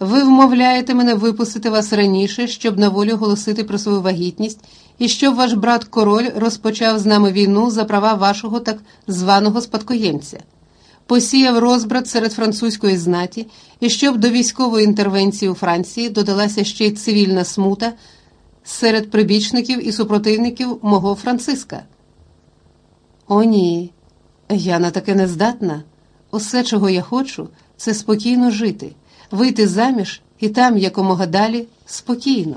Ви вмовляєте мене випустити вас раніше, щоб на волю оголосити про свою вагітність, і щоб ваш брат король розпочав з нами війну за права вашого так званого спадкоємця, посіяв розбрат серед французької знаті, і щоб до військової інтервенції у Франції додалася ще й цивільна смута серед прибічників і супротивників мого Франциска. О, ні, я на таке не здатна. Усе, чого я хочу, це спокійно жити, вийти заміж і там якомога далі спокійно.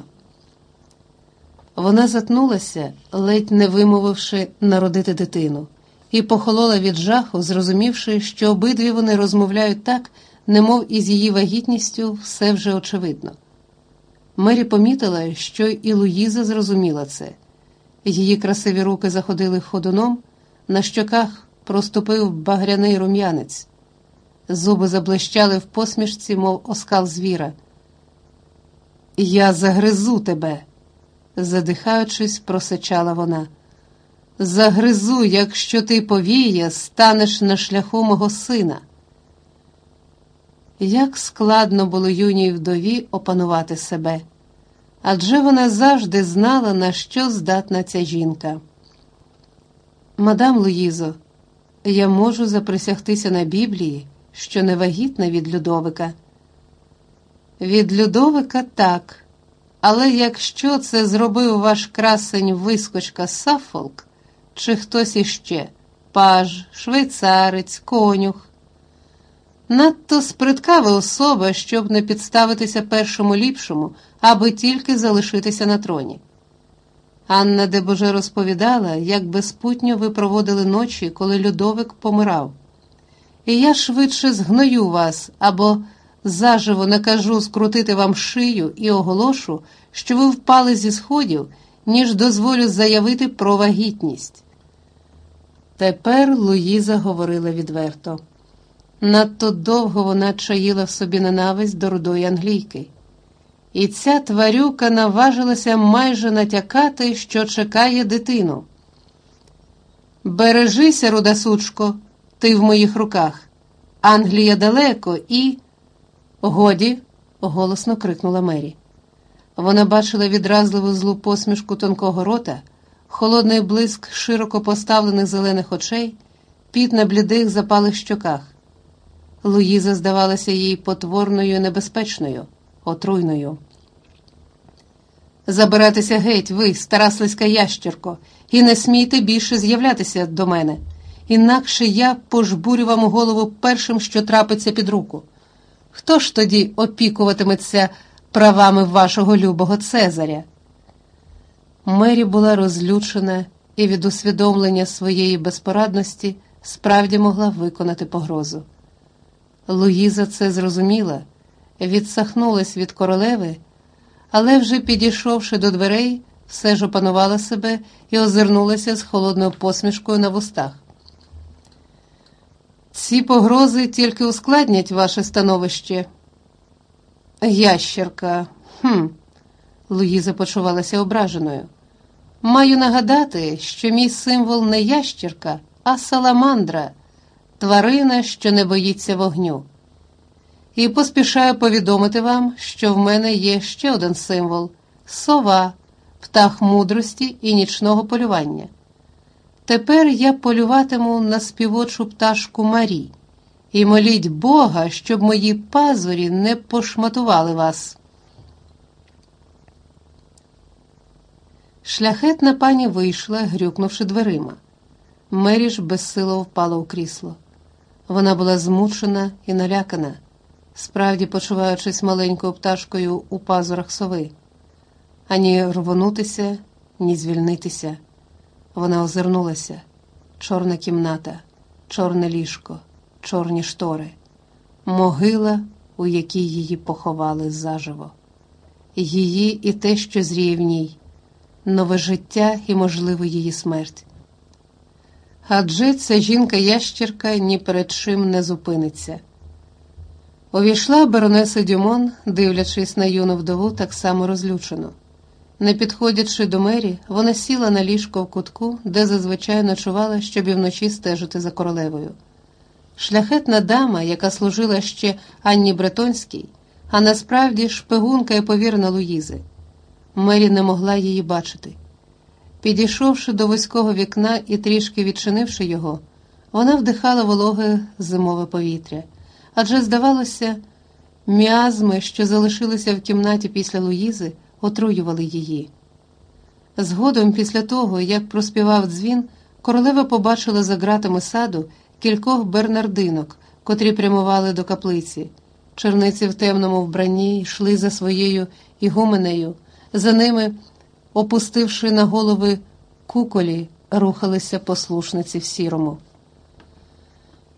Вона затнулася, ледь не вимовивши народити дитину, і похолола від жаху, зрозумівши, що обидві вони розмовляють так, немов із її вагітністю все вже очевидно. Мері помітила, що і Луїза зрозуміла це. Її красиві руки заходили ходуном, на щоках проступив багряний рум'янець. Зуби заблищали в посмішці, мов оскал звіра. Я загризу тебе, задихаючись, просичала вона. Загризу, якщо ти повіє, станеш на шляху мого сина. Як складно було юній вдові опанувати себе, адже вона завжди знала, на що здатна ця жінка. Мадам Луїзо, я можу заприсягтися на Біблії, що не вагітна від Людовика. Від Людовика так. Але якщо це зробив ваш красень вискочка Сафолк, чи хтось іще паж, швейцарець, конюх. Надто сприткава особа, щоб не підставитися першому ліпшому, аби тільки залишитися на троні. Анна Дебоже розповідала, як безпутньо ви проводили ночі, коли Людовик помирав. І я швидше згною вас або заживо накажу скрутити вам шию і оголошу, що ви впали зі сходів, ніж дозволю заявити про вагітність. Тепер Луїза говорила відверто. Надто довго вона чаїла в собі ненависть до рудої англійки. І ця тварюка наважилася майже натякати, що чекає дитину. Бережися, руда сучко, ти в моїх руках. Англія далеко і. Годі, голосно крикнула Мері. Вона бачила відразливу злу посмішку тонкого рота, холодний блиск широко поставлених зелених очей, піт на блідих запалих щоках. Луїза здавалася їй потворною, небезпечною, отруйною. Забиратися геть, ви, стара слизька ящерко, і не смійте більше з'являтися до мене, інакше я пожбурю вам голову першим, що трапиться під руку. Хто ж тоді опікуватиметься правами вашого любого Цезаря? Мері була розлючена і від усвідомлення своєї безпорадності справді могла виконати погрозу. Луїза це зрозуміла, відсахнулась від королеви, але, вже підійшовши до дверей, все ж опанувала себе і озирнулася з холодною посмішкою на вустах. Ці погрози тільки ускладнять ваше становище. Ящерка, хм, Луїза почувалася ображеною. Маю нагадати, що мій символ не ящерка, а саламандра, тварина, що не боїться вогню. І поспішаю повідомити вам, що в мене є ще один символ сова, птах мудрості і нічного полювання. Тепер я полюватиму на співочу пташку Марі і моліть Бога, щоб мої пазурі не пошматували вас. Шляхетна пані вийшла, грюкнувши дверима. Мері ж безсило впала у крісло. Вона була змучена і налякана, справді почуваючись маленькою пташкою у пазурах сови, ані рвонутися, ні звільнитися. Вона озирнулася чорна кімната, чорне ліжко, чорні штори, могила, у якій її поховали заживо, її і те, що зріє в ній, нове життя і, можливо, її смерть. Адже ця жінка-ящірка ні перед чим не зупиниться. Увійшла баронеса Дюмон, дивлячись на юну вдову, так само розлючено. Не підходячи до мері, вона сіла на ліжко в кутку, де зазвичай ночувала, щоб і вночі стежити за королевою. Шляхетна дама, яка служила ще Анні Бретонській, а насправді шпигунка і повірна Луїзи. Мері не могла її бачити. Підійшовши до вузького вікна і трішки відчинивши його, вона вдихала вологе зимове повітря, адже, здавалося, міазми, що залишилися в кімнаті після Луїзи, отруювали її. Згодом, після того, як проспівав дзвін, королева побачила за ґратами саду кількох бернардинок, котрі прямували до каплиці. Черниці в темному вбранні йшли за своєю ігуменею, за ними, опустивши на голови куколі, рухалися послушниці в сірому.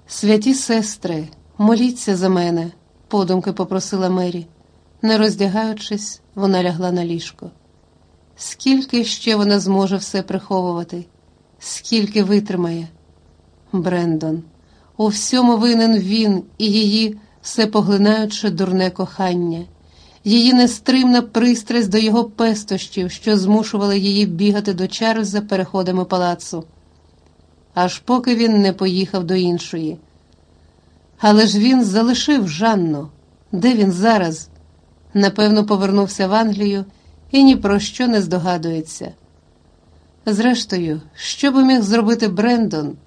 Святі сестри, моліться за мене, подумки попросила Мері. Не роздягаючись, вона лягла на ліжко. Скільки ще вона зможе все приховувати, скільки витримає? Брендон, у всьому винен він і її всепоглинаюче дурне кохання, її нестримна пристрасть до його пестощів, що змушувала її бігати до Чарльза переходами палацу, аж поки він не поїхав до іншої. Але ж він залишив Жанну. Де він зараз? Напевно, повернувся в Англію і ні про що не здогадується. Зрештою, що би міг зробити Брендон,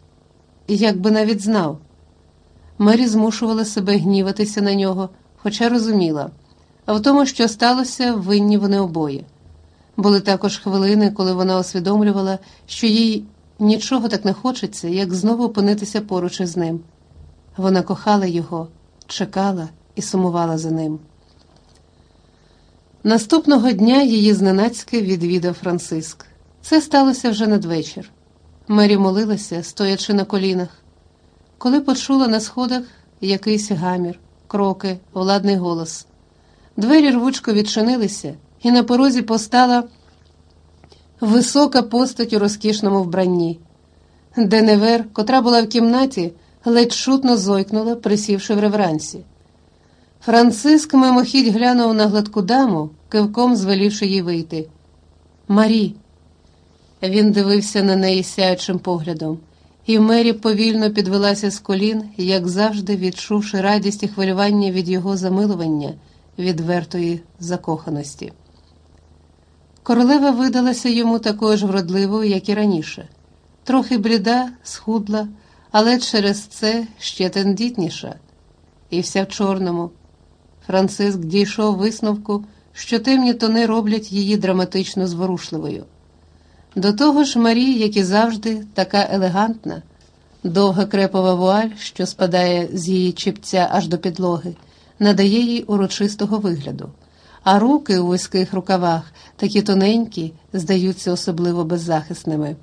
як би навіть знав. Мері змушувала себе гніватися на нього, хоча розуміла, а в тому, що сталося, винні вони обоє. Були також хвилини, коли вона усвідомлювала, що їй нічого так не хочеться, як знову опинитися поруч із ним. Вона кохала його, чекала і сумувала за ним. Наступного дня її зненацьки відвідав Франциск. Це сталося вже надвечір. Мері молилася, стоячи на колінах. Коли почула на сходах якийсь гамір, кроки, владний голос. Двері рвучко відчинилися, і на порозі постала висока постать у розкішному вбранні. Деневер, котра була в кімнаті, ледь шутно зойкнула, присівши в реверансі. Франциск мимохідь глянув на гладку даму, кивком звелівши їй вийти. Марі. Він дивився на неї сяючим поглядом, і Мері повільно підвелася з колін, як завжди, відчувши радість і хвилювання від його замилування, відвертої закоханості. Королева видалася йому такою ж вродливою, як і раніше, трохи бліда, схудла, але через це ще тендітніша, і вся в чорному. Франциск дійшов висновку, що темні тони роблять її драматично зворушливою. До того ж, Марі, як і завжди, така елегантна, довга крепова вуаль, що спадає з її чіпця аж до підлоги, надає їй урочистого вигляду, а руки у вузьких рукавах, такі тоненькі, здаються особливо беззахисними.